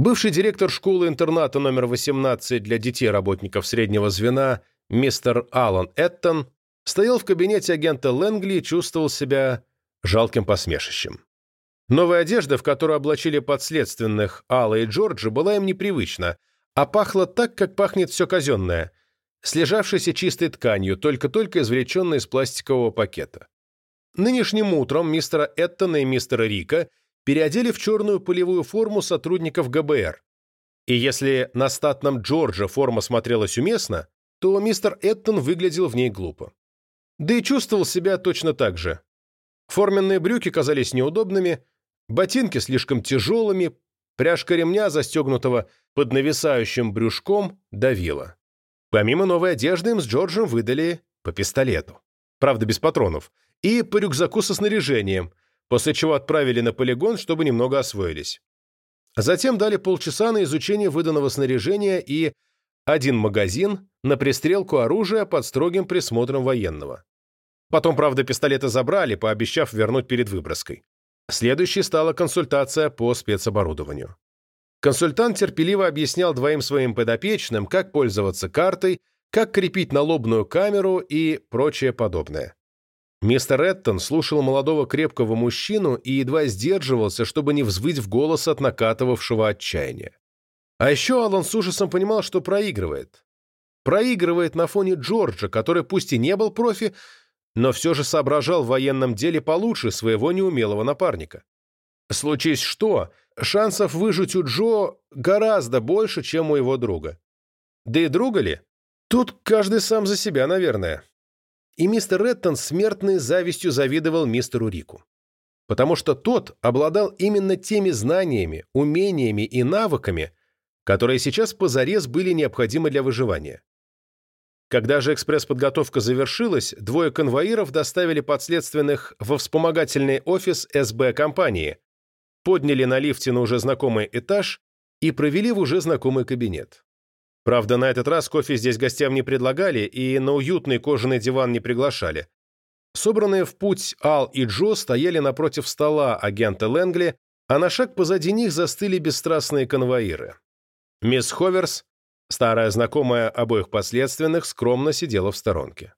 Бывший директор школы-интерната номер 18 для детей работников среднего звена мистер Алан Эттон стоял в кабинете агента Лэнгли и чувствовал себя жалким посмешищем. Новая одежда, в которую облачили подследственных Алла и Джорджа, была им непривычна, а пахла так, как пахнет все казенное, слежавшейся чистой тканью, только-только извлеченной из пластикового пакета. Нынешним утром мистера Эттона и мистера Рика переодели в черную полевую форму сотрудников ГБР. И если на статном Джорджа форма смотрелась уместно, то мистер Эттон выглядел в ней глупо. Да и чувствовал себя точно так же. Форменные брюки казались неудобными, Ботинки слишком тяжелыми, пряжка ремня, застегнутого под нависающим брюшком, давила. Помимо новой одежды им с Джорджем выдали по пистолету. Правда, без патронов. И по рюкзаку со снаряжением, после чего отправили на полигон, чтобы немного освоились. Затем дали полчаса на изучение выданного снаряжения и один магазин на пристрелку оружия под строгим присмотром военного. Потом, правда, пистолеты забрали, пообещав вернуть перед выброской. Следующей стала консультация по спецоборудованию. Консультант терпеливо объяснял двоим своим подопечным, как пользоваться картой, как крепить налобную камеру и прочее подобное. Мистер Эттон слушал молодого крепкого мужчину и едва сдерживался, чтобы не взвыть в голос от накатывавшего отчаяния. А еще Алан с ужасом понимал, что проигрывает. Проигрывает на фоне Джорджа, который пусть и не был профи, но все же соображал в военном деле получше своего неумелого напарника. Случись что, шансов выжить у Джо гораздо больше, чем у его друга. Да и друга ли? Тут каждый сам за себя, наверное. И мистер Реттон смертной завистью завидовал мистеру Рику. Потому что тот обладал именно теми знаниями, умениями и навыками, которые сейчас позарез были необходимы для выживания. Когда же экспресс-подготовка завершилась, двое конвоиров доставили подследственных во вспомогательный офис СБ компании, подняли на лифте на уже знакомый этаж и провели в уже знакомый кабинет. Правда, на этот раз кофе здесь гостям не предлагали и на уютный кожаный диван не приглашали. Собранные в путь Ал и Джо стояли напротив стола агента Лэнгли, а на шаг позади них застыли бесстрастные конвоиры. Мисс Ховерс Старая знакомая обоих последственных скромно сидела в сторонке.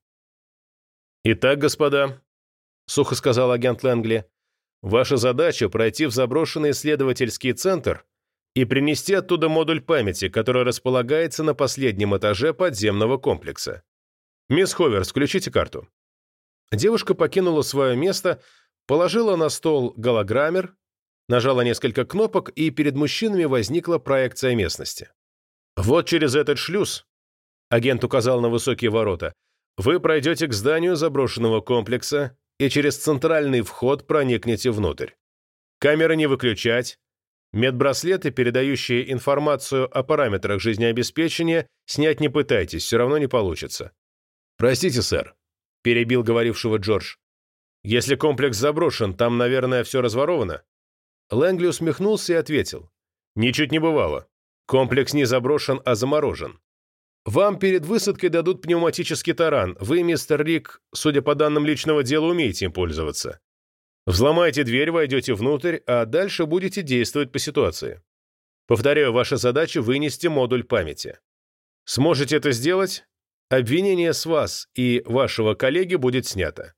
«Итак, господа», — сухо сказал агент Лэнгли, «ваша задача — пройти в заброшенный исследовательский центр и принести оттуда модуль памяти, который располагается на последнем этаже подземного комплекса. Мисс Ховерс, включите карту». Девушка покинула свое место, положила на стол голограммер, нажала несколько кнопок, и перед мужчинами возникла проекция местности. «Вот через этот шлюз», — агент указал на высокие ворота, «вы пройдете к зданию заброшенного комплекса и через центральный вход проникнете внутрь. Камеры не выключать, медбраслеты, передающие информацию о параметрах жизнеобеспечения, снять не пытайтесь, все равно не получится». «Простите, сэр», — перебил говорившего Джордж. «Если комплекс заброшен, там, наверное, все разворовано?» Лэнгли усмехнулся и ответил. «Ничуть не бывало. Комплекс не заброшен, а заморожен. Вам перед высадкой дадут пневматический таран. Вы, мистер Рик, судя по данным личного дела, умеете им пользоваться. Взломайте дверь, войдете внутрь, а дальше будете действовать по ситуации. Повторяю, ваша задача – вынести модуль памяти. Сможете это сделать? Обвинение с вас и вашего коллеги будет снято.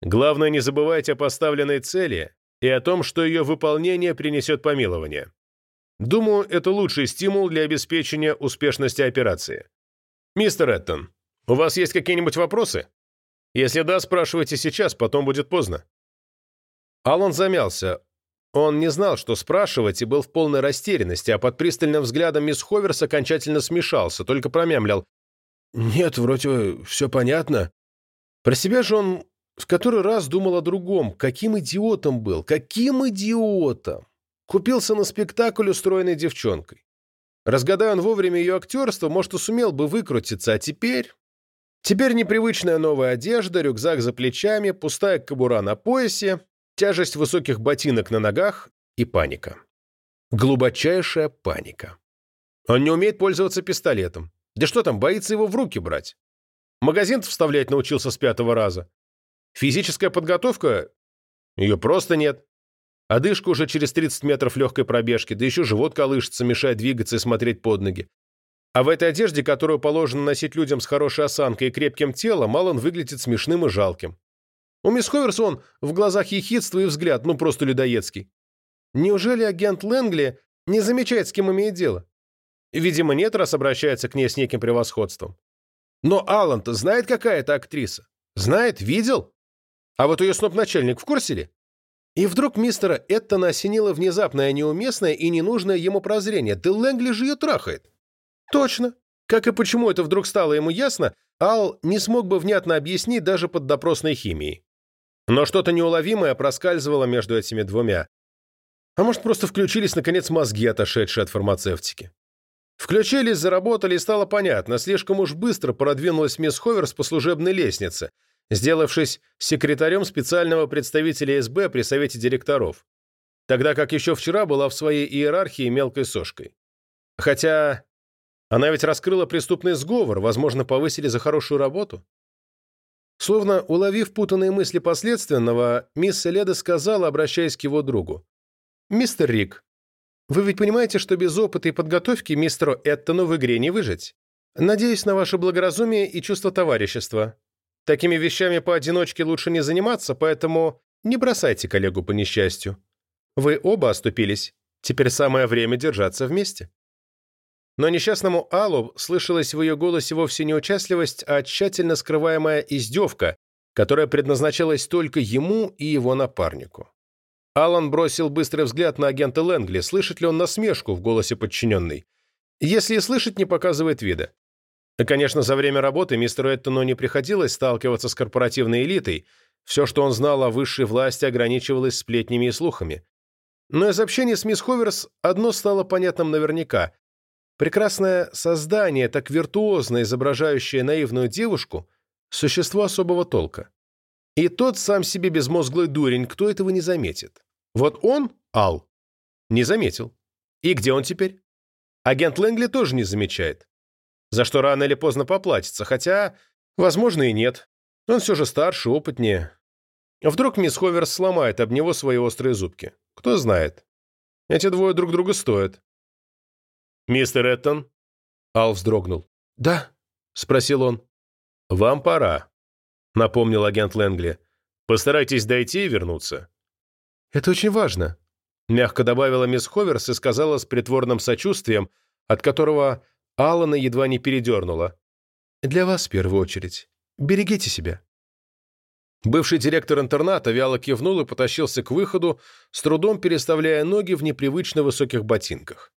Главное, не забывайте о поставленной цели и о том, что ее выполнение принесет помилование. Думаю, это лучший стимул для обеспечения успешности операции. Мистер Эттон, у вас есть какие-нибудь вопросы? Если да, спрашивайте сейчас, потом будет поздно. Алан замялся. Он не знал, что спрашивать, и был в полной растерянности, а под пристальным взглядом мисс Ховерс окончательно смешался, только промямлял. «Нет, вроде все понятно». Про себя же он в который раз думал о другом. Каким идиотом был, каким идиотом! Купился на спектакль, устроенный девчонкой. Разгадая он вовремя ее актерство, может, и сумел бы выкрутиться, а теперь... Теперь непривычная новая одежда, рюкзак за плечами, пустая кобура на поясе, тяжесть высоких ботинок на ногах и паника. Глубочайшая паника. Он не умеет пользоваться пистолетом. Да что там, боится его в руки брать. Магазин вставлять научился с пятого раза. Физическая подготовка? Ее просто нет. Одышка уже через 30 метров легкой пробежки, да еще живот колышется, мешая двигаться и смотреть под ноги. А в этой одежде, которую положено носить людям с хорошей осанкой и крепким телом, Алан выглядит смешным и жалким. У мисс Ховерс он в глазах ехидство и взгляд, ну просто людоедский. Неужели агент Лэнгли не замечает, с кем имеет дело? Видимо, нет, раз обращается к ней с неким превосходством. Но Алан-то знает, какая это актриса. Знает, видел. А вот ее сноп-начальник в курсе ли? И вдруг мистера Эттона осенило внезапное неуместное и ненужное ему прозрение. Да Лэнгли же ее трахает. Точно. Как и почему это вдруг стало ему ясно, Ал не смог бы внятно объяснить даже под допросной химией. Но что-то неуловимое проскальзывало между этими двумя. А может, просто включились, наконец, мозги, отошедшие от фармацевтики. Включились, заработали, и стало понятно, слишком уж быстро продвинулась мисс Ховерс по служебной лестнице, сделавшись секретарем специального представителя СБ при совете директоров, тогда как еще вчера была в своей иерархии мелкой сошкой. Хотя она ведь раскрыла преступный сговор, возможно, повысили за хорошую работу. Словно уловив путанные мысли последственного, мисс Селеда сказала, обращаясь к его другу. «Мистер Рик, вы ведь понимаете, что без опыта и подготовки мистеру Эттону в игре не выжить? Надеюсь на ваше благоразумие и чувство товарищества. Такими вещами поодиночке лучше не заниматься, поэтому не бросайте коллегу по несчастью. Вы оба оступились. Теперь самое время держаться вместе». Но несчастному Аллу слышалась в ее голосе вовсе не участливость, а тщательно скрываемая издевка, которая предназначалась только ему и его напарнику. Алан бросил быстрый взгляд на агента Лэнгли, слышит ли он насмешку в голосе подчиненной. Если и слышит, не показывает вида. Конечно, за время работы мистеру Эттону не приходилось сталкиваться с корпоративной элитой, все, что он знал о высшей власти, ограничивалось сплетнями и слухами. Но из общения с мисс Ховерс одно стало понятным наверняка. Прекрасное создание, так виртуозно изображающее наивную девушку, существо особого толка. И тот сам себе безмозглый дурень, кто этого не заметит. Вот он, Ал, не заметил. И где он теперь? Агент Лэнгли тоже не замечает. За что рано или поздно поплатится, хотя, возможно, и нет. Он все же старше, опытнее. Вдруг мисс Ховерс сломает об него свои острые зубки. Кто знает. Эти двое друг друга стоят. «Мистер Эттон?» Ал вздрогнул. «Да?» — спросил он. «Вам пора», — напомнил агент Лэнгли. «Постарайтесь дойти и вернуться». «Это очень важно», — мягко добавила мисс Ховерс и сказала с притворным сочувствием, от которого Алана едва не передернула. «Для вас в первую очередь. Берегите себя». Бывший директор интерната вяло кивнул и потащился к выходу, с трудом переставляя ноги в непривычно высоких ботинках.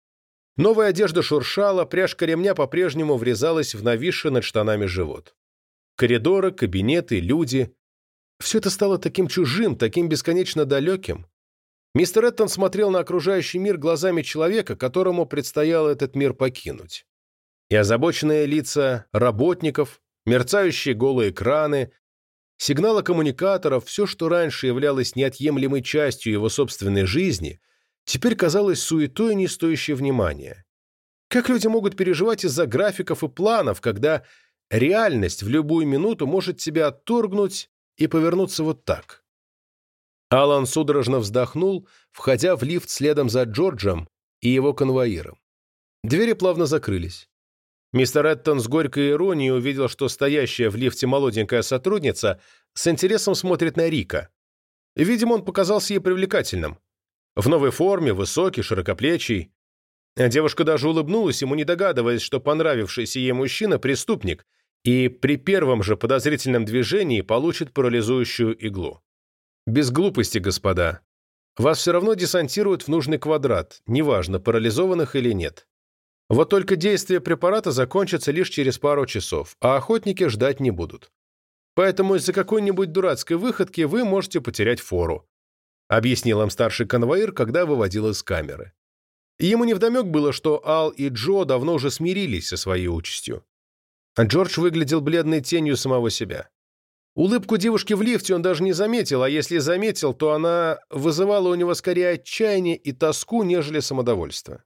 Новая одежда шуршала, пряжка ремня по-прежнему врезалась в нависший над штанами живот. Коридоры, кабинеты, люди. Все это стало таким чужим, таким бесконечно далеким. Мистер Эттон смотрел на окружающий мир глазами человека, которому предстояло этот мир покинуть. И озабоченные лица работников, мерцающие голые экраны, сигналы коммуникаторов, все, что раньше являлось неотъемлемой частью его собственной жизни – теперь казалось суетой, не стоящей внимания. Как люди могут переживать из-за графиков и планов, когда реальность в любую минуту может тебя отторгнуть и повернуться вот так? Алан судорожно вздохнул, входя в лифт следом за Джорджем и его конвоиром. Двери плавно закрылись. Мистер Эттон с горькой иронией увидел, что стоящая в лифте молоденькая сотрудница с интересом смотрит на Рика. Видимо, он показался ей привлекательным. В новой форме, высокий, широкоплечий. Девушка даже улыбнулась ему, не догадываясь, что понравившийся ей мужчина – преступник, и при первом же подозрительном движении получит парализующую иглу. Без глупости, господа. Вас все равно десантируют в нужный квадрат, неважно, парализованных или нет. Вот только действие препарата закончится лишь через пару часов, а охотники ждать не будут. Поэтому из-за какой-нибудь дурацкой выходки вы можете потерять фору. — объяснил им старший конвоир, когда выводил из камеры. Ему невдомек было, что Ал и Джо давно уже смирились со своей участью. Джордж выглядел бледной тенью самого себя. Улыбку девушки в лифте он даже не заметил, а если заметил, то она вызывала у него скорее отчаяние и тоску, нежели самодовольство.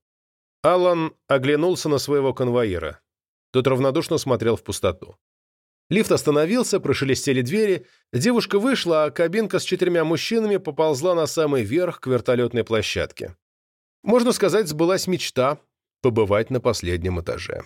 Алан оглянулся на своего конвоира. Тот равнодушно смотрел в пустоту. Лифт остановился, прошелестели двери, девушка вышла, а кабинка с четырьмя мужчинами поползла на самый верх к вертолетной площадке. Можно сказать, сбылась мечта побывать на последнем этаже.